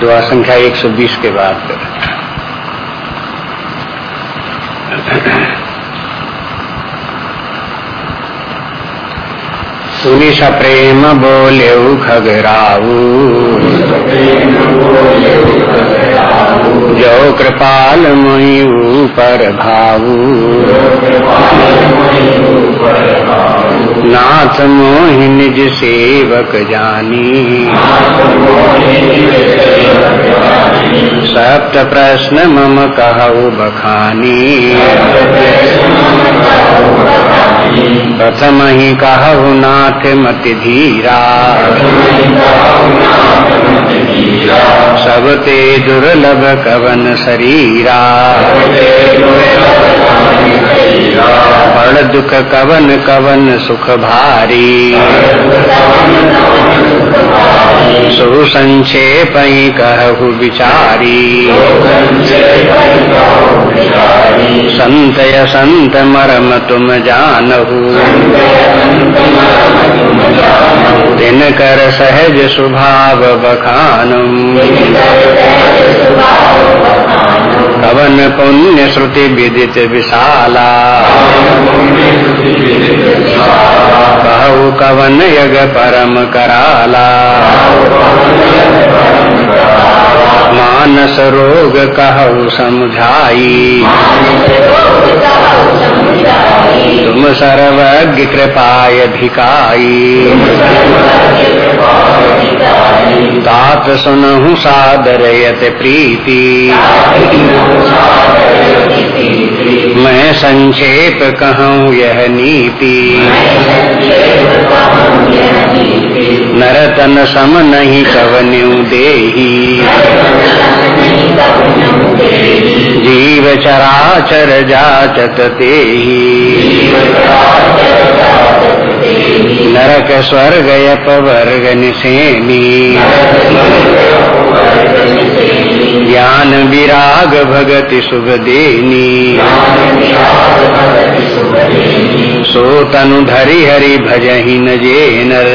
दुआ संख्या 120 के बाद। सुनि प्रेम बोले खगराऊ जो कृपाल मुई पर भाऊ नाथ मोहि निज सेवक जानी। सप्त प्रश्न मम कहु बखानी। प्रथम ही कहु नाथ मति धीरा। सबते दुर्लभ कवन शरीरा। बड़ दुख कवन कवन सुख भारी सुसंक्षेप कहु विचारी। संतय संत मरम तुम जानहु। दिन कर सहज स्वभाव बखानु कवन पुण्य श्रुति विदित विशाला। कहु कवन यग परम कराला। मानस रोग कहु समझाई। तुम सर्वज्ञ कृपाय भिकाई तात सुनहु सादर यत प्रीति। मैं संक्षेप कहूँ यह नीति। नरतन सम नहीं कवन्यु दे जीव चराचर जाचत तेही नरक स्वर्ग यप वर्ग ज्ञान विराग भगति शुभ देनी सो तनु धरि हरि भजहि न जेनर।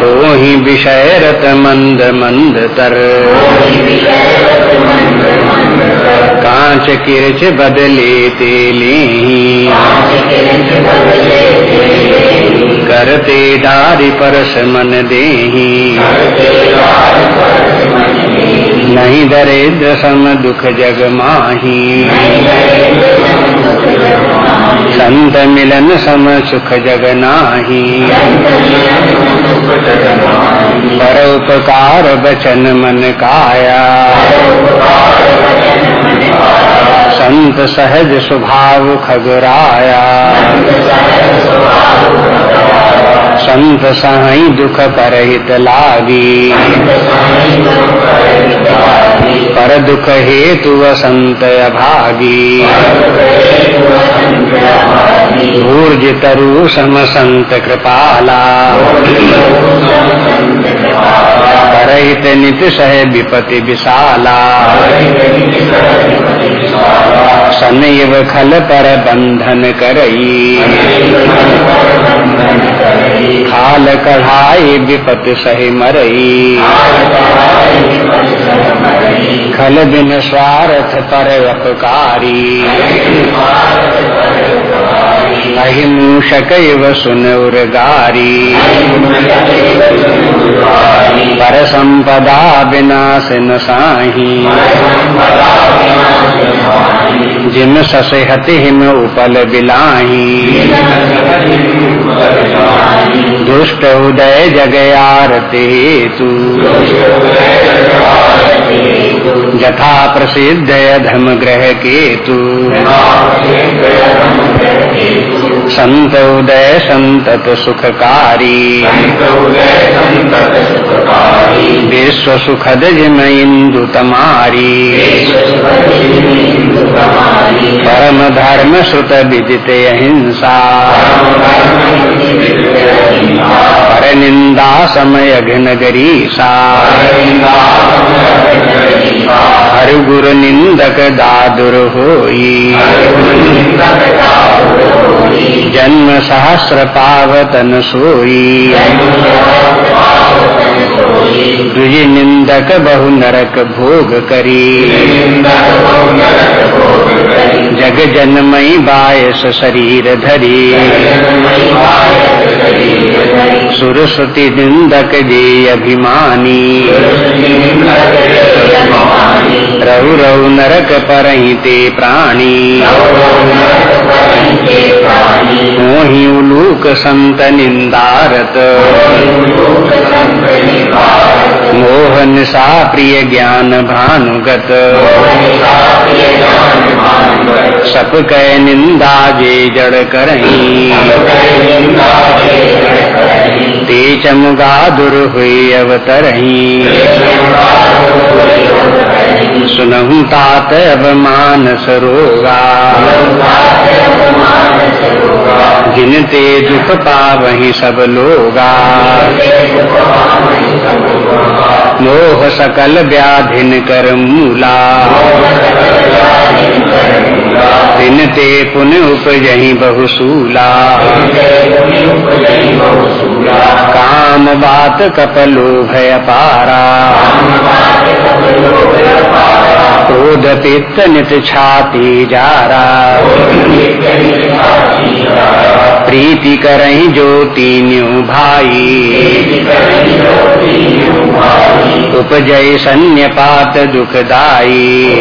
तो ही विषय रत मंद मंद तर। कांच किरच बदले तेली करते डारी परस मन दे नहीं दरिद्र सम दुख जग माही। संत मिलन सम सुख जग नाही पर उपकार बचन मन काया संत सहज स्वभाव खगराया संत सही दुख परहित लागी पर दुख हेतु वसंत अभागी ऊर्ज तरु समसंत कृपाला परहित नित सह विपति विशाला। सनैव खल पर बंधन करई। खाल कढ़ाई विपत सही मरई। खल बिन स्वार्थ पर अपकारी अहिमूषक सुन उर्गारी पर संपदा विनाश न साही। जिम ससेहत हिम उपल बिलाही। दुष्ट उदय जगयारते तू जथा प्रसिद्ध धम ग्रह केतु। संत उदय संतत सुखकारी विश्व सुखद जिम इंदु तमारी परम धर्म श्रुत विदित अहिंसा पर निंदा समय घनगरी सा हर गुरु निंदक दादुर होई जन्म सहस्र पावतन सोई द्विज निंदक बहु नरक भोग करी जग जन्मयी बायस शरीर धरी सुरस्वती निंदक जे अभिमानी रहु रहु नरक पर ते प्राणी। मोहि उलूक संत निंदारत मोह निशा प्रिय ज्ञान भानुगत सप कह निंदा जे जड़ करही ते चमुगा दुर हुई अवतरही सुनहु तात अब मानस रोगा। जिनते दुख पावही सब लोगा। मोह सकल व्याधिन कर मूला। दिन ते पुन उपजही बहुसूला काम बात कपलो भय पारा क्रोध नित छाती जारा। प्रीति करही जो तीन्यू भाई उपजय सन्यपात दुखदाई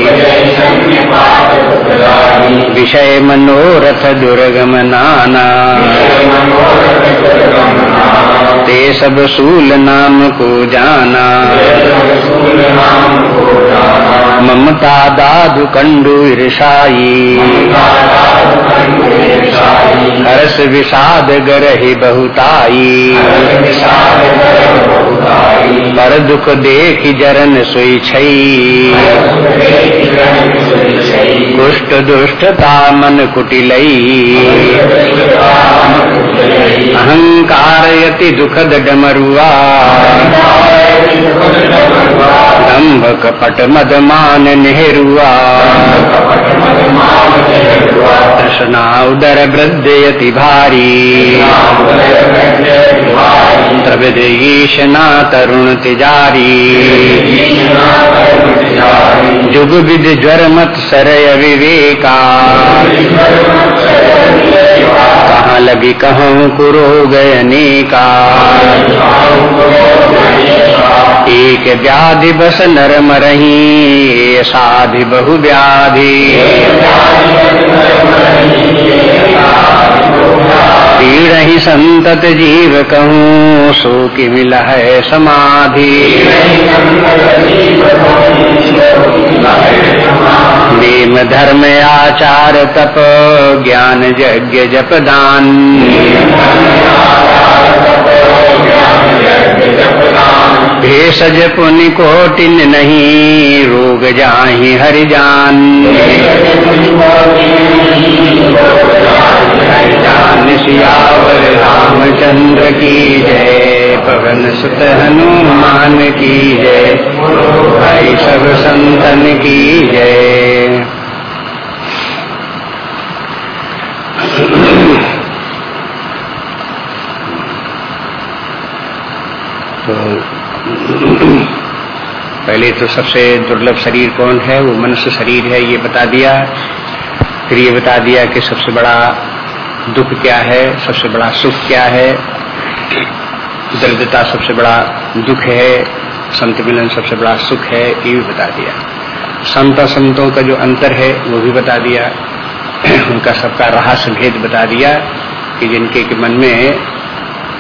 विषय मनोरथ दुर्गम नाना ते सब सूल नाम को जाना। ममता दादु कंडु ईर्षाई। हर्ष विषाद गरहि बहुताई। पर दुख देख जरन सोई छई। कुष्ठ दुष्टता मन कुटिलई। अहंकार यति दुखद डमरुआ दम्भ कपट मदमान नेहरुआ तृष्णा उदर वृद्धयति भारी त्रिविध ईशना तरुण तिजारी जुग विद ज्वर मत सरय विवेका कहाँ लगी कहूँ कुरो गयनेका एक व्याधि बस नर मरही, साधि बहु व्याधि। पीड़ ही संतत जीव कहूँ सो कि मिल है समाधि। नेम धर्म आचार तप, ज्ञान यज्ञ जप दान। भेषज पुनि कोटिन नहीं, रोग जाही हरि जान। जान सियावर रामचंद्र की जय, पवन सुत हनुमान की जय भाई सब संतन की जय। तो पहले तो सबसे दुर्लभ शरीर कौन है? वो मनुष्य शरीर है, ये बता दिया। फिर ये बता दिया कि सबसे बड़ा दुख क्या है, सबसे बड़ा सुख क्या है? दरिद्रता सबसे बड़ा दुख है, संत मिलन सबसे बड़ा सुख है, ये भी बता दिया। संत संतों का जो अंतर है, वो भी बता दिया। उनका सबका रहस्य भेद बता दिया कि जिनके के मन में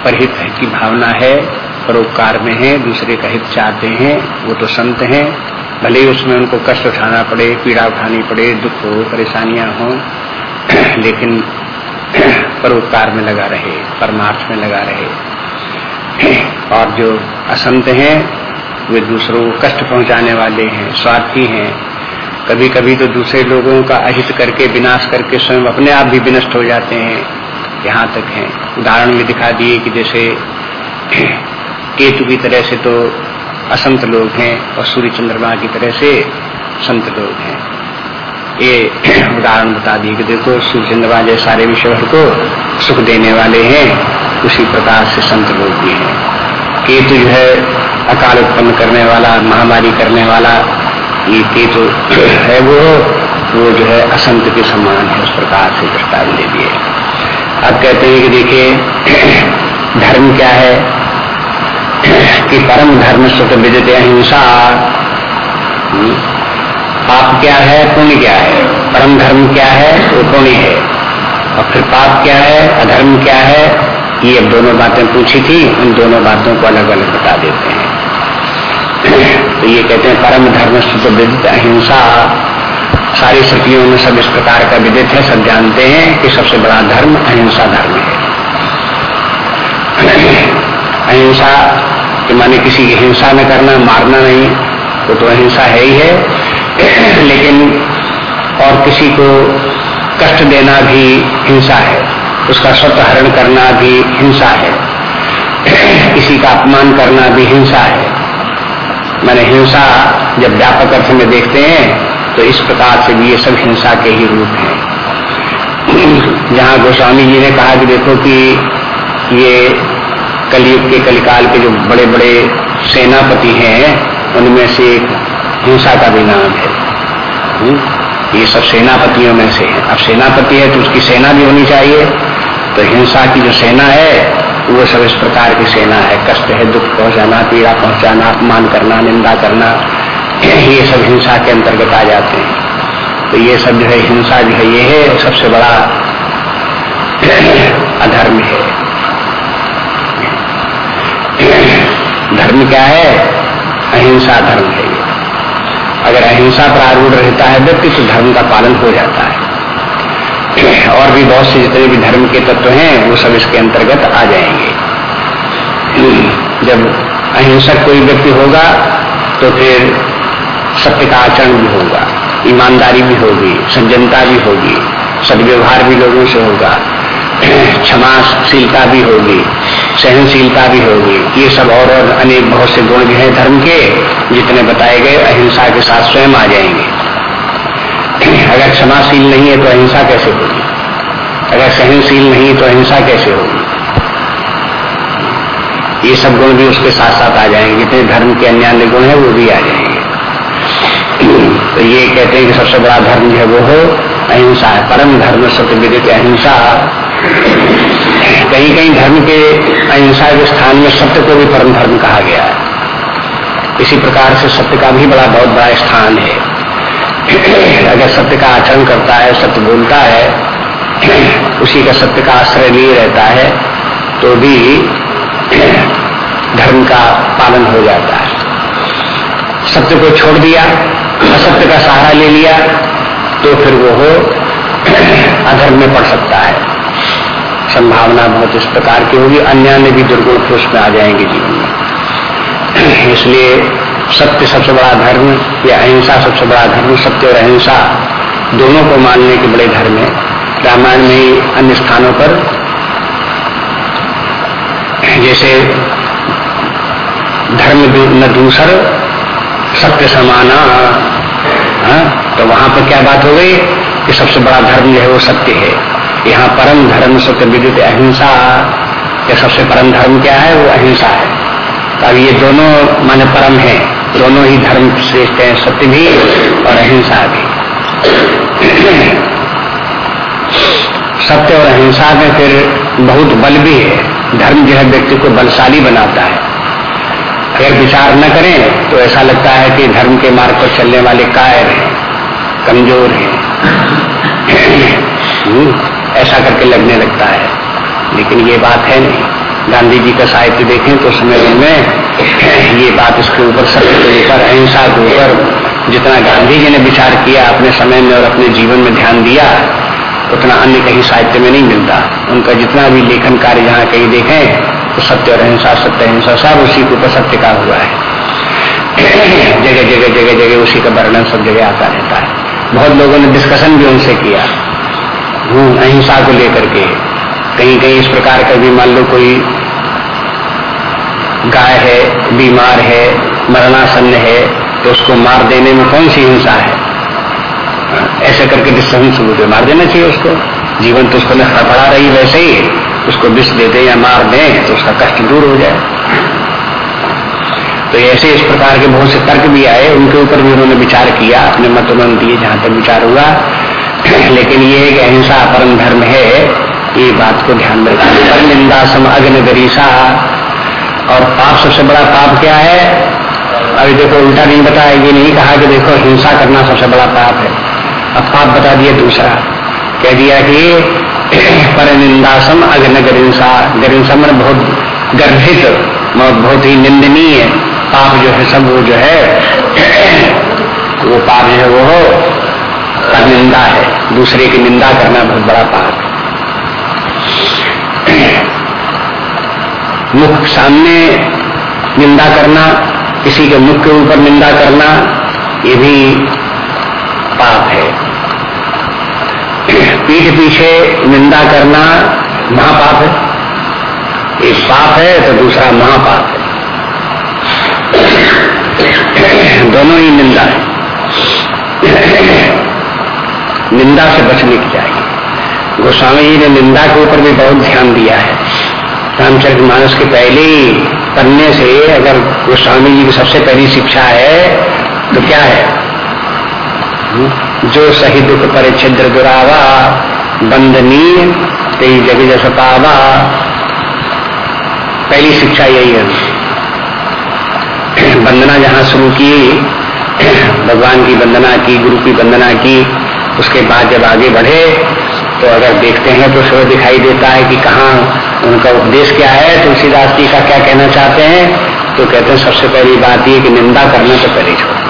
परहित की भावना है परोपकार में है, दूसरे का हित चाहते हैं, वो तो संत हैं। भले ही उसमें उनको कष्ट उठाना पड़े, पीड़ा उठानी पड़े, दुख हो, परेशानियाँ हो, लेकिन परोपकार में लगा रहे, परमार्थ में लगा रहे। और जो असंत हैं, वे दूसरों को कष्ट पहुँचाने वाले हैं, स्वार्थी हैं। कभी कभी तो दूसरे लोगों का अहित करके, विनाश करके स्वयं अपने आप भी विनष्ट हो जाते हैं। यहाँ तक हैं। उदाहरण में दिखा दिए कि जैसे केतु की तरह से तो असंत लोग हैं और सूर्य चंद्रमा की तरह से संत लोग हैं। ये उदाहरण बता दिए कि देखो सूर्य चंद्रमा जैसे सारे विश्व को सुख देने वाले हैं, उसी प्रकार से संत लोग भी हैं। केतु जो है, अकाल उत्पन्न करने वाला, महामारी करने वाला, ये केतु है वो वो जो है असंत के समान है, उस प्रकार से दृष्टान दे दिए। अब कहते हैं कि देखिए, धर्म क्या है? कि परम धर्म सुख विदित अहिंसा। हम्म, पाप क्या है पुण्य क्या है? परम धर्म क्या है वो पुण्य है। और फिर पाप क्या है अधर्म क्या है? ये अब दोनों बातें पूछी थी उन दोनों बातों को अलग अलग बता देते हैं। तो ये कहते हैं परम धर्म शुद्ध विदित अहिंसा। सारी स्थितियों में सब इस प्रकार का विदित है सब जानते हैं कि सबसे बड़ा धर्म अहिंसा धर्म है। अहिंसा, कि माने किसी की हिंसा न करना, मारना नहीं, वो तो अहिंसा है ही है। लेकिन और किसी को कष्ट देना भी हिंसा है, उसका स्वतः हरण करना भी हिंसा है। किसी का अपमान करना भी हिंसा है। मैंने हिंसा जब व्यापक अर्थ में देखते हैं तो इस प्रकार से भी ये सब हिंसा के ही रूप हैं। जहाँ गोस्वामी जी ने कहा कि देखो कि ये कलयुग के कलिकाल के जो बड़े बड़े सेनापति हैं, उनमें से एक हिंसा का भी नाम है। हम्म? ये सब सेनापतियों में से है। अब सेनापति है तो उसकी सेना भी होनी चाहिए। तो हिंसा की जो सेना है, वो सब इस प्रकार की सेना है। कष्ट है, दुख पहुंचाना, पीड़ा पहुंचाना, अपमान करना, निंदा करना, ये सब हिंसा के अंतर्गत आ जाते हैं। तो ये सब जो है, हिंसा जो है, ये है, सबसे बड़ा अधर्म है। धर्म क्या है? अहिंसा धर्म है ये। अगर अहिंसा पर आरूढ़ रहता है व्यक्ति तो धर्म का पालन हो जाता है। और भी बहुत से जितने भी धर्म के तत्व हैं, वो सब इसके अंतर्गत आ जाएँगे। जब अहिंसक कोई व्यक्ति होगा तो फिर सत्य का आचरण भी होगा, ईमानदारी भी होगी, सज्जनता भी होगी, सदव्यवहार भी लोगों से होगा, क्षमाशीलता भी होगी। सहनशीलता भी होगी। ये सब और, और अनेक बहुत से गुण भी हैं धर्म के जितने बताए गए अहिंसा के साथ स्वयं आ जाएँगे। अगर क्षमाशील नहीं है तो अहिंसा कैसे होगी? अगर सहनशील नहीं है तो अहिंसा कैसे होगी? ये सब गुण भी उसके साथ साथ आ जाएँगे। जितने धर्म के अन्य गुण है वो भी आ जाएँगे। तो ये कहते हैं कि सबसे बड़ा धर्म जो है वो हो अहिंसा है। परम धर्म सत्य विदित अहिंसा। कहीं कहीं धर्म के अहिंसा के स्थान में सत्य को भी परम धर्म कहा गया है। इसी प्रकार से सत्य का भी बड़ा बहुत बड़ा स्थान है। अगर सत्य का आचरण करता है, सत्य बोलता है, उसी का सत्य का आश्रय लिए रहता है तो भी धर्म का पालन हो जाता है। सत्य को छोड़ दिया, असत्य का सहारा ले लिया तो फिर वो अधर्म में पड़ सकता है। संभावना बहुत इस प्रकार की होगी अन्य अन्य भी दुर्गुण फिर में आ जाएँगे जीवन में इसलिए सत्य सबसे बड़ा धर्म या अहिंसा सबसे बड़ा धर्म, सत्य और अहिंसा दोनों को मानने के बड़े धर्म है रामायण में ही अन्य स्थानों पर जैसे धर्म न दूसर, सत्य समाना हाँ? तो वहाँ पर क्या बात हो गई कि सबसे बड़ा धर्म जो है वो सत्य है यहाँ परम धर्म सत्य विद्युत अहिंसा या सबसे परम धर्म क्या है? वो अहिंसा है। तो अब ये दोनों माने परम है। दोनों ही धर्म श्रेष्ठ है सत्य भी और अहिंसा भी। सत्य और अहिंसा में फिर बहुत बल भी है। धर्म जो है व्यक्ति को बलशाली बनाता है। अगर विचार न करें तो ऐसा लगता है कि धर्म के मार्ग पर चलने वाले कायर हैं कमज़ोर हैं। हम्म, ऐसा करके लगने लगता है। लेकिन ये बात है नहीं। गांधी जी का साहित्य देखें तो समय में ये बात इसके ऊपर, सत्य के ऊपर, अहिंसा के ऊपर, जितना गांधी जी ने विचार किया अपने समय में और अपने जीवन में ध्यान दिया, उतना अन्य कहीं साहित्य में नहीं मिलता। उनका जितना भी लेखन कार्य जहाँ कहीं देखें तो सत्य और अहिंसा, सत्य, अहिंसा, सब उसी के ऊपर सत्य का हुआ है। जगह जगह जगह जगह उसी का वर्णन सब जगह आता रहता है। बहुत लोगों ने डिस्कशन भी उनसे किया। अहिंसा को लेकर के। कहीं कहीं इस प्रकार का भी मान लो कोई गाय है, बीमार है, मरणासन्न है तो उसको मार देने में कौन सी हिंसा है? ऐसे करके डिस्कशन शुरू से मार देना चाहिए उसको। जीवन तो उसको पड़ा रही वैसे ही। उसको विष दे दे या मार दे तो उसका कष्ट दूर हो जाए। तो ऐसे इस प्रकार के बहुत से तर्क भी आए। उनके ऊपर भी उन्होंने विचार किया। अपने मत उन्होंने दिए जहाँ तक विचार हुआ। लेकिन ये एक अहिंसा परम धर्म है, ये बात को ध्यान में रखना। पर निंदा सम अग्न गरीसा और पाप सबसे बड़ा पाप क्या है? अभी देखो, उल्टा नहीं बताया, ये नहीं कहा कि देखो, हिंसा करना सबसे बड़ा पाप है। अब पाप बता दिया दूसरा। कह दिया कि पर निंदासम अग्न गरिंसा गरिंसा मन बहुत गर्भित, बहुत ही निंदनीय पाप जो है, सब वो जो है, वो पाप जो है वो निंदा है, दूसरे की निंदा करना बहुत बड़ा पाप है। मुख सामने निंदा करना, किसी के मुख के ऊपर निंदा करना, ये भी पाप है। पीठ पीछे निंदा करना महापाप है। एक पाप है तो दूसरा महापाप है। दोनों ही निंदा है। निंदा से बचने की चाहिए। गोस्वामी जी ने निंदा के ऊपर भी बहुत ध्यान दिया है। रामचरित मानस के पहले पढ़ने से अगर गोस्वामी जी की सबसे पहली शिक्षा है तो क्या है? जो सही दुख पर छिद्र दुरावा, बंदनीय, तेई जग जस पावा। पहली शिक्षा यही है। वंदना जहाँ शुरू की, भगवान की वंदना की, गुरु की वंदना की उसके बाद जब आगे बढ़े तो अगर देखते हैं तो सुबह दिखाई देता है कि कहाँ उनका उपदेश क्या है। तुलसीदास जी का क्या कहना चाहते हैं? तो कहते हैं, सबसे पहली बात ये कि निंदा करने से पहले छोड़।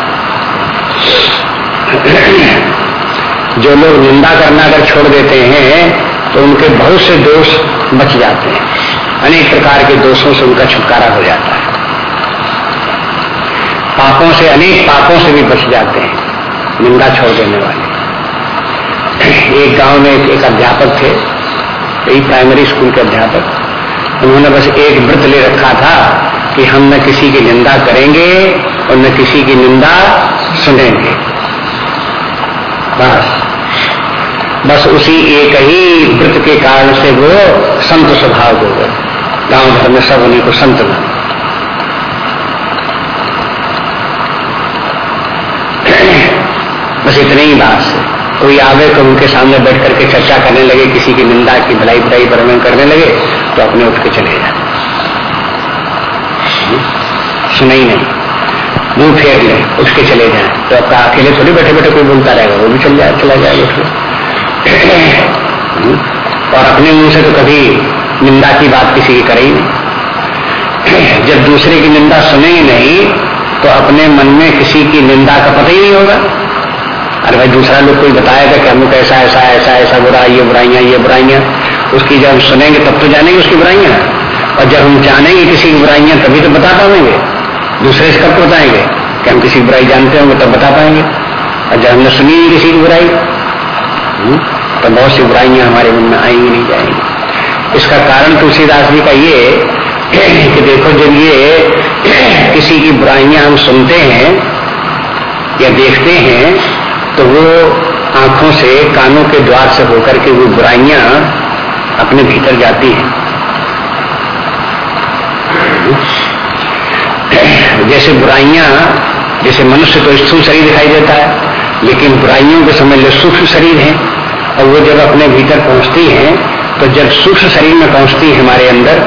जो लोग निंदा करना अगर छोड़ देते हैं तो उनके बहुत से दोष बच जाते हैं। अनेक प्रकार के दोषों से उनका छुटकारा हो जाता है। पापों से, अनेक पापों से भी बच जाते हैं। निंदा छोड़ देने वाले। एक गाँव में एक अध्यापक थे यही प्राइमरी स्कूल के अध्यापक। उन्होंने बस एक व्रत ले रखा था कि हम न किसी की निंदा करेंगे और न किसी की निंदा सुनेंगे। बस। बस उसी एक ही व्रत के कारण से वो संत स्वभाव हो गए। गाँव भर में सब उन्हीं को संत बने बस इतने ही बात से कोई आवे तो उनके सामने बैठ करके चर्चा करने लगे, किसी की निंदा की भलाई बुराई वर्णन करने लगे तो अपने उठ के चले जाए। सुना ही नहीं। मुँह फेर ले, उठ के चले जाए। तो आपका अकेले थोड़ी बैठे बैठे कोई बोलता रहेगा, वो भी चल जाए, चला जाए, उठ और अपने मुँह से तो कभी निंदा की बात किसी की करे ही नहीं। जब दूसरे की निंदा सुने ही नहीं तो अपने मन में किसी की निंदा का पता ही नहीं होगा। अरे भाई दूसरा लोग कोई बताएगा कि हम ऐसा ऐसा ऐसा ऐसा बुरा ये बुराइयाँ ये बुराइयाँ। उसकी जब सुनेंगे तब तो जानेंगे उसकी बुराइयाँ। और जब हम जानेंगे किसी की बुराइयाँ तभी तो बता पाएँगे। दूसरे से कब बताएँगे कि हम किसी बुराई जानते होंगे तब बता पाएँगे। और जब हमने सुनी किसी की बुराई हम्म, तो बहुत सी बुराइयाँ हमारे मन में आएँगी नहीं जाएँगी। इसका कारण तुलसीदास जी का ये कि देखो जब ये किसी की बुराइयाँ हम सुनते हैं या देखते हैं तो वो आँखों से, कानों के द्वार से होकर के वो बुराइयाँ अपने भीतर जाती हैं। जैसे बुराइयाँ, जैसे मनुष्य तो स्थूल शरीर दिखाई देता है, लेकिन बुराइयों के समझ लो सूक्ष्म शरीर है, और वो जब अपने भीतर पहुँचती हैं तो जब सूक्ष्म शरीर में पहुँचती है हमारे अंदर,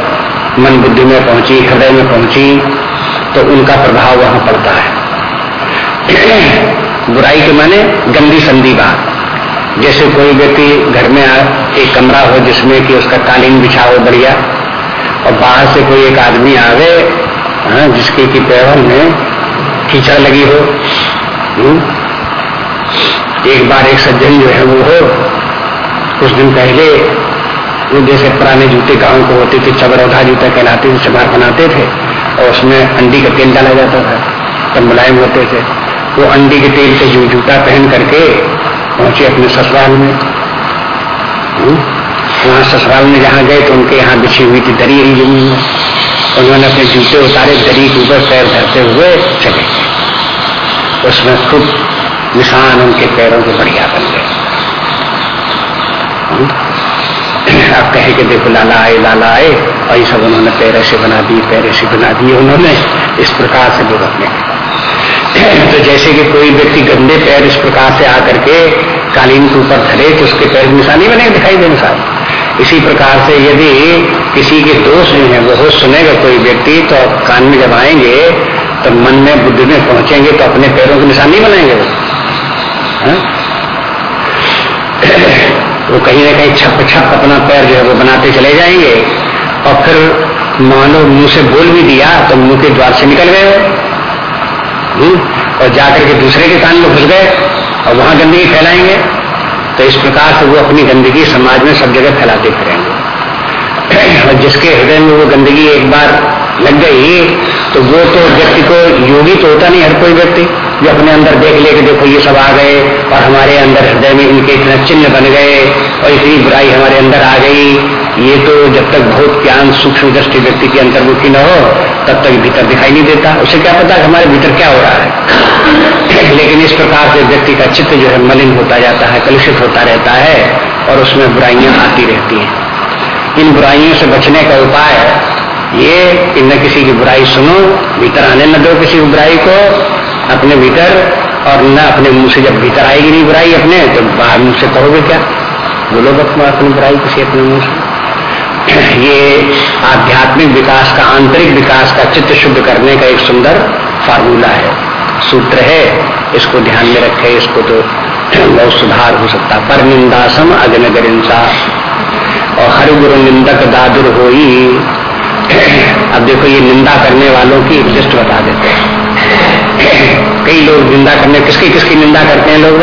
मन बुद्धि में पहुँची, हृदय में पहुँची तो उनका प्रभाव वहाँ पड़ता है। बुराई के माने गंदी संदी बात जैसे कोई व्यक्ति घर में एक कमरा हो जिसमें कि उसका कालीन बिछा हो बढ़िया और बाहर से कोई एक आदमी आवे हाँ, जिसके की पैरों में कीचड़ लगी हो हुँ? एक बार एक सज्जन जो है वो हो कुछ दिन पहले वो जैसे पुराने जूते गाँव को होते थे चबरौधा जूता कहलाते थे चबार बनाते थे और उसमें अंडी का तेल डाला जाता था तब मुलायम होते थे वो अंडी के तेल से जो जूता पहन करके पहुँचे अपने ससुराल में। हम्म? वहाँ ससुराल में जहाँ गए तो उनके यहाँ बिछी हुई थी दरी रही ज़मीन में उन्होंने अपने जूते उतारे, दरी के ऊपर पैर धरते हुए चले गए। उसमें खूब निशान उनके पैरों के बढ़िया बन गए। आप कहे कि देखो, लाला आए लाला आए, और ये सब उन्होंने पैर ऐसे बना दिए, पैर ऐसे बना दिए उन्होंने। इस प्रकार से लोग अपने तो जैसे कि कोई व्यक्ति गंदे पैर इस प्रकार से आकर के कालीन के ऊपर धरे तो उसके पैर निशानी बने, दिखाई दे निशान। इसी प्रकार से यदि किसी के दोष नहीं है, वो सुनेगा कोई व्यक्ति तो कान में जब आएँगे तो मन में बुद्धि में पहुँचेंगे तो अपने पैरों की निशानी बनाएँगे वो। हाँ? वो कहीं ना कहीं छप छप अपना पैर जो है वो बनाते चले जाएँगे, और फिर मानो मुँह से बोल भी दिया तो मुँह के द्वार से निकल गए और जाकर के दूसरे के कान में घुस गए और वहाँ गंदगी फैलाएँगे। तो इस प्रकार से वो अपनी गंदगी समाज में सब जगह फैलाते फिरेंगे। और जिसके हृदय में वो गंदगी एक बार लग गई तो वो तो व्यक्ति को योगी तो होता नहीं हर कोई व्यक्ति। जो अपने अंदर देख ले देखो ये सब आ गए और हमारे अंदर हृदय में इनके इतने चिन्ह बन गए और इतनी बुराई हमारे अंदर आ गई। ये तो जब तक बहुत ज्ञान, सूक्ष्म दृष्टि व्यक्ति की अंतर्मुखी न हो, तब तक भीतर दिखाई नहीं देता। उसे क्या पता कि हमारे भीतर क्या हो रहा है? लेकिन इस प्रकार से व्यक्ति का चित्त जो है मलिन होता जाता है, कलुषित होता रहता है और उसमें बुराइयाँ आती रहती हैं। इन बुराइयों से बचने का उपाय, ये कि न किसी की बुराई सुनो, भीतर आने न दो किसी बुराई को, अपने भीतर और न अपने मुँह से जब भीतर आएगी नहीं बुराई अपने तो बाहर मुँह से कहोगे क्या? बोलो अपनी बुराई किसी अपने मुँह से? ये आध्यात्मिक विकास का, आंतरिक विकास का चित्त शुद्ध करने का एक सुंदर फार्मूला है। सूत्र है, इसको ध्यान में रखे, इसको तो बहुत सुधार हो सकता। पर निंदासम अग्नगर और हर गुरु निंदक दादुर हो अब देखो, ये निंदा करने वालों की एक लिस्ट बता देते हैं। कई लोग निंदा करने, किसकी किसकी निंदा करते हैं लोग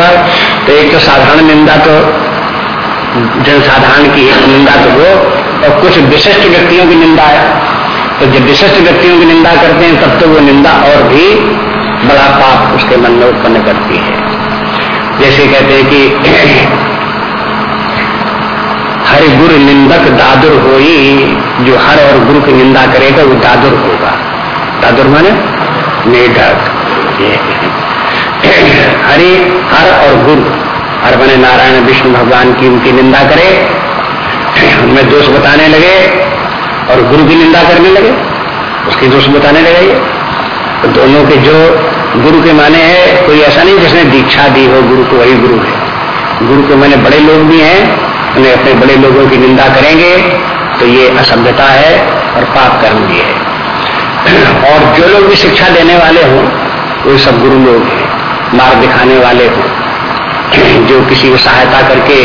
तो एक तो साधारण निंदा तो जनसाधारण की निंदा तो वो और कुछ विशिष्ट व्यक्तियों की निंदा है। तो जब विशिष्ट व्यक्तियों की निंदा करते हैं, तब तो वो निंदा और भी बड़ा पाप उसके मन में उत्पन्न करती है। जैसे कहते हैं कि हर गुरु निंदक दादुर होई, जो हर और गुरु की निंदा करेगा, वो दादुर होगा। दादुर माने मेढक हरि, हर और गुरु, हर बने नारायण, विष्णु, भगवान की उनकी निंदा करे। उनमें दोष बताने लगे और गुरु की निंदा करने लगे, उसके दोष बताने लगे। तो दोनों के जो गुरु के माने है, कोई ऐसा नहीं जिसने दीक्षा दी हो, गुरु को वही गुरु है। गुरु के माने बड़े लोग भी हैं, उन्हें अपने बड़े लोगों की निंदा करेंगे तो ये असभ्यता है और पाप कर्म भी है। और जो लोग भी शिक्षा देने वाले हों, वो सब गुरु लोग हैं, मार्ग दिखाने वाले हों। जो किसी को सहायता करके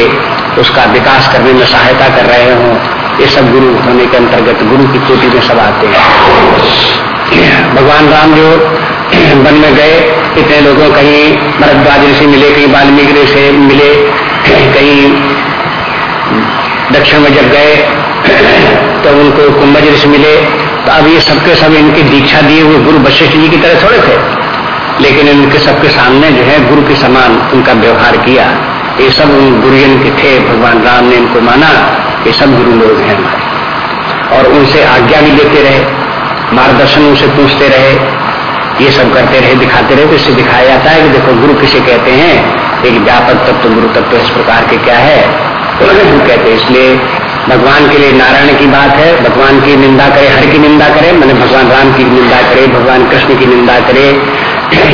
उसका विकास करने में सहायता कर रहे हों। ये सब गुरु होने के अंतर्गत गुरु की कोटि में सब आते हैं। भगवान राम जो वन में गए, इतने लोगों कहीं भरद्वाज ऋषि मिले, कहीं वाल्मीकि ऋषि मिले, कहीं दक्षिण में जब गए तो उनको कुंभज ऋषि मिले। तो अब ये सबके सब इनकी दीक्षा दिए हुए गुरु वशिष्ठ जी की तरह थोड़े थे। लेकिन इनके सबके सामने जो है गुरु के समान उनका व्यवहार किया। ये सब गुरुजन के थे, भगवान राम ने इनको माना, ये सब गुरु लोग हैं हमारे। और उनसे आज्ञा भी लेते रहे, मार्गदर्शन उनसे पूछते रहे, ये सब करते रहे, दिखाते रहे तो इससे दिखाया जाता है कि देखो, गुरु किसे कहते हैं? एक व्यापक तत्व तो गुरु तत्व तो इस प्रकार के क्या है? तो कहते हैं, इसलिए भगवान के लिए नारायण की बात है, भगवान की निंदा करे, हर की निंदा करे, मैंने भगवान राम की निंदा करे, भगवान कृष्ण की निंदा करे,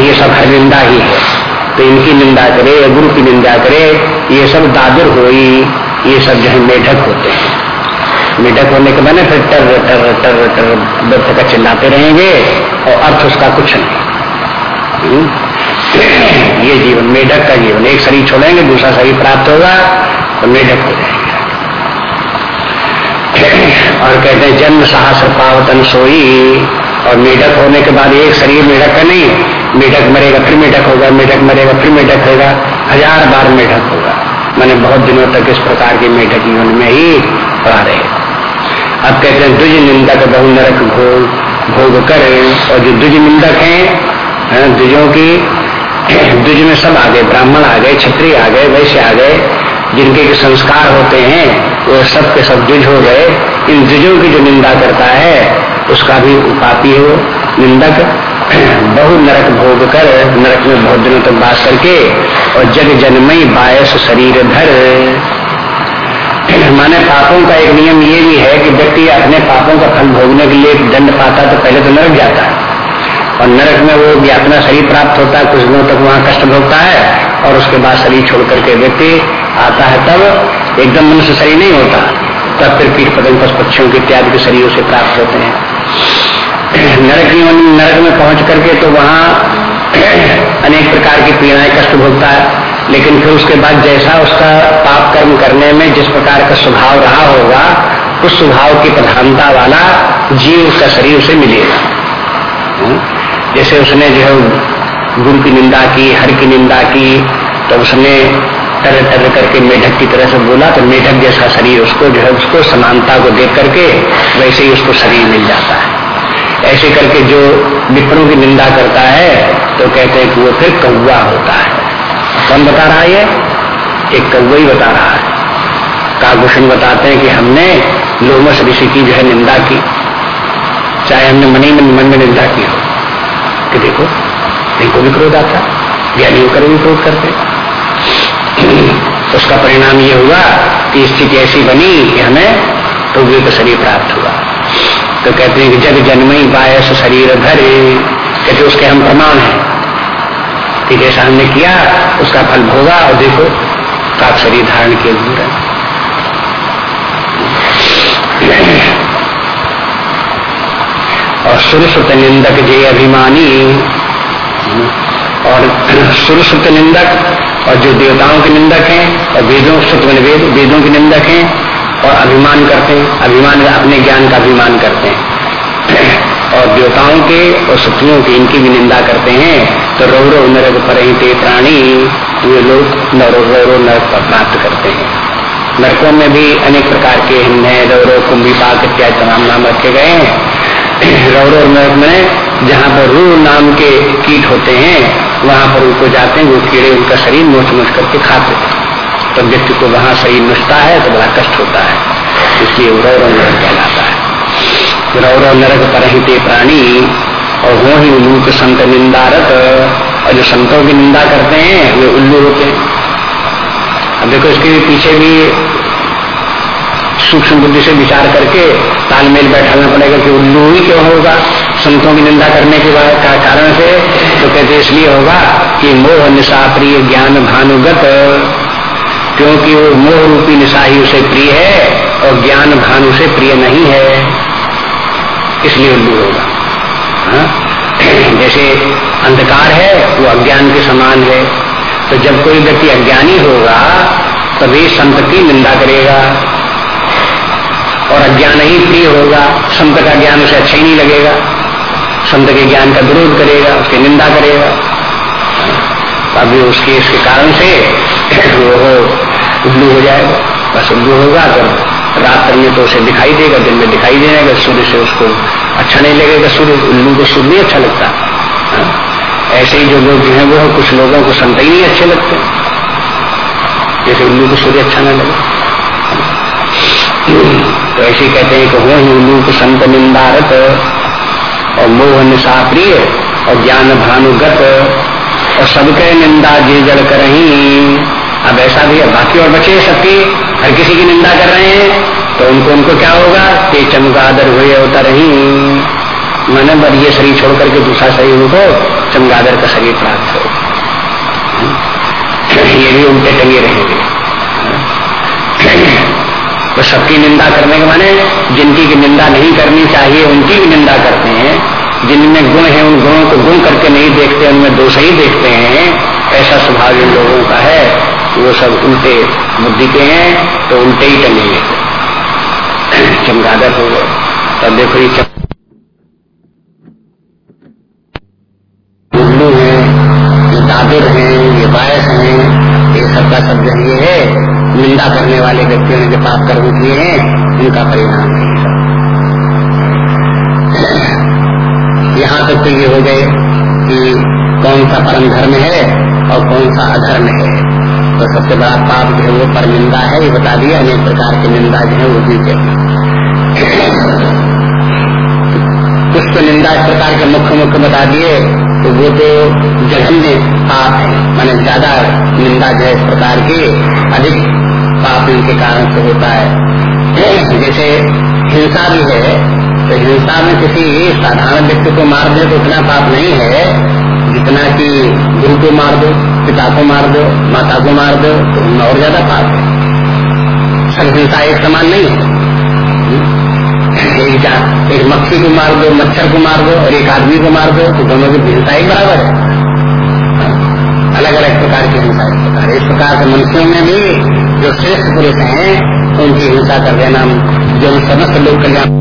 ये सब हर निंदा ही है। तो इनकी निंदा करे या गुरु की निंदा करे, ये सब दादुर हो ये सब जो है मेढक होते हैं। मेढक होने के मैंने फिर टर टर टर टर व्यक्त का चिल्लाते रहेंगे और अर्थ उसका कुछ नहीं। हम्म? ये जीवन, मेढक का जीवन, एक शरीर छोड़ेंगे, दूसरा शरीर प्राप्त होगा तो मेढक हो जाएँगे। और कहते हैं, जन्म, साहस पावतन सोई, और मेढक होने के बाद एक शरीर मेढक का नहीं मेढक मरेगा, फिर मेढक होगा, मेढक मरेगा, फिर मेढक होगा, हज़ार बार मेढक होगा। मैंने बहुत दिनों तक इस प्रकार के मेढक जीवन में ही पड़ा रहे। अब कहते हैं, दुज निंदक बहु नरक भोग भोग कर, और जो दुज निंदक हैं दुजों की, दुज में सब आ गए, ब्राह्मण आ गए छत्री आ गए, वैश्य आ गए, जिनके के संस्कार होते हैं, वो सब के सब दुज हो गए। इन दुजों की जो निंदा करता है, उसका भी उपापी हो, निंदक। बहु नरक भोग कर, नरक में बहुत दिनों तक बात करके और जग जन्मई बायस शरीर धर। माने पापों का एक नियम ये भी है कि व्यक्ति अपने पापों का फल भोगने के लिए दंड पाता तो पहले तो नरक जाता है। और नरक में वो यातना शरीर प्राप्त होता है, कुछ दिनों तक वहाँ कष्ट भोगता है और उसके बाद शरीर छोड़ करके व्यक्ति आता है तब एकदम मनुष्य शरीर नहीं होता। तब फिर कीट पतंग पशु पक्षियों के इत्यादि के शरीरों से प्राप्त होते हैं। नरक नरक में पहुँच करके तो वहाँ अनेक प्रकार की पीड़ाएँ, कष्ट भोगता है। लेकिन फिर उसके बाद जैसा उसका पाप कर्म करने में जिस प्रकार का स्वभाव रहा होगा, उस स्वभाव की प्रधानता वाला जीव उसका शरीर उसे मिलेगा। हम्म? जैसे उसने जो है गुरु की निंदा की, हर की निंदा की तो उसने टर टर करके मेढक की तरह से बोला तो मेढक जैसा शरीर उसको जो है उसको समानता को देख करके वैसे ही उसको शरीर मिल जाता है। ऐसे करके जो विप्रों की निंदा करता है तो कहते हैं कि वो फिर कौआ होता है। कौन बता रहा है ये? एक कौआ ही बता रहा है। काभूषण बताते हैं कि हमने लोमस ऋषि की जो है निंदा की। चाहे हमने मनी में मन में निंदा की हो। कि देखो, इनको भी क्रोध आता ज्ञानी होकर भी क्रोध करते उसका परिणाम ये हुआ कि स्थिति ऐसी बनी कि हमें टोगे का शरीर प्राप्त हुआ। तो कहते हैं कि जग जन्मई बायस शरीर धरे कहते उसके हम प्रमाण हैं। कि जैसा हमने किया, उसका फल भोगा और देखो काक शरीर धारण किए घूम और सुरसुत निंदक जय अभिमानी, और सुरसुत निंदक और जो देवताओं के निंदक हैं, और वेदों वेद वेदों के निंदक हैं और अभिमान करते हैं। अभिमान अपने ज्ञान का अभिमान करते हैं। और देवताओं के और शत्रुओं की इनकी भी निंदा करते हैं। तो रौरव नरक पर प्राणी, ये लोग रौरव नरक पर प्राप्त करते हैं। नरकों में भी अनेक प्रकार के है रौरव कुंभिपाक इत्यादि तमाम नाम रखे गए हैं। रौरव नरक में जहाँ पर रू नाम के कीट होते हैं, वहाँ पर उनको जाते हैं, वो कीड़े उनका शरीर मोच मोच करके खाते हैं। तो व्यक्ति को वहाँ सही नोचता है तो बड़ा कष्ट होता है। इसलिए रौरव नरक कहलाता है। रौरव नरक पर ही ते प्राणी, और वो ही उल्लू के संत निंदारत, और जो संतों की निंदा करते हैं, वे उल्लू होते हैं। अब देखो, इसके पीछे भी सूक्ष्म बुद्धि से विचार करके तालमेल बैठाना पड़ेगा कि उल्लू ही क्यों होगा? संतों की निंदा करने के बाद का कारण से? तो कहते इसलिए होगा कि मोह निशा प्रिय ज्ञान भानुगत क्योंकि वो मोह रूपी निशा ही उसे प्रिय है और ज्ञान भान उसे प्रिय नहीं है। इसलिए उल्लू होगा। हा? जैसे अंधकार है, वो अज्ञान के समान है। तो जब कोई व्यक्ति अज्ञानी होगा, तभी संत की निंदा करेगा। और अज्ञान ही प्रिय होगा। संत का ज्ञान उसे अच्छा ही नहीं लगेगा। संत के ज्ञान का विरोध करेगा, उसकी निंदा करेगा। अभी उसके, इसके कारण से वो उल्लू हो जाएगा बस उल्लू होगा तो रात में तो उसे दिखाई देगा, दिन में दिखाई देगा सूर्य से उसको अच्छा नहीं लगेगा, सूर्य उल्लू को सूर्य अच्छा लगता हाँ? ऐसे ही जो लोग हैं वो, कुछ लोगों को संत ही नहीं अच्छे लगते। जैसे उल्लू को सूर्य अच्छा ना लगे। तो ऐसे कहते हैं कि ही उल्लू को संत निंदारत और मोह निशा प्रिय और ज्ञान भानुगत और सबके निंदा जे जड़ कर अब ऐसा भी है, बाकी और बचे सबकी, हर किसी की निंदा कर रहे हैं तो उनको उनको क्या होगा? कि चमगादर हुए होता रही। मैंने पर ये शरीर छोड़ करके दूसरा शरीर उनको चमगादर का शरीर प्राप्त हो। ये भी उनके टंगे रहेंगे। तो सबकी निंदा करने के माने, जिनकी की निंदा नहीं करनी चाहिए, उनकी भी निंदा करते हैं। जिनमें गुण है, उन गुणों को गुण करके नहीं देखते, उनमें दोष ही देखते हैं। ऐसा स्वभाव इन लोगों का है। वो सब उल्टे बुद्धि के हैं तो उल्टे ही टंगेंगे चमगादड़ हो गए, तब देखो ये उल्लू है, ये दादिर है, ये बायस है, ये सबका सब ये है, निंदा करने वाले व्यक्तियों ने जो पाप कर्म किए हैं, उनका परिणाम है। यहाँ तक तो ये हो गए कि कौन सा परम धर्म है और कौन सा अधर्म है। तो सबसे बड़ा पाप जो है वो पर निंदा है, ये बता दिया, अनेक प्रकार की निंदा जो है वो भी कुछ तो निंदा इस प्रकार के मुख्य मुख्य बता दिए तो वो तो जघन्य पाप है। मैंने ज़्यादा निंदा जो है इस प्रकार की, अधिक पाप इनके कारण से होता है। जैसे हिंसा भी है तो हिंसा में किसी साधारण व्यक्ति को मार दे तो उतना पाप नहीं है जितना कि गुरु को मार दो पिता को मार दो माता को मार दो तो उनमें और ज़्यादा पाप है। सब हिंसा एक समान नहीं है। एक जा, एक मक्खी को मार दो, मच्छर को मार दो, और एक आदमी को मार दो तो दोनों की हिंसा एक बराबर है। अलग अलग प्रकार की हिंसा इस प्रकार इस प्रकार के मनुष्यों में भी जो श्रेष्ठ पुरुष हैं, उनकी हिंसा कर देना, जो समस्त लोग कल्याण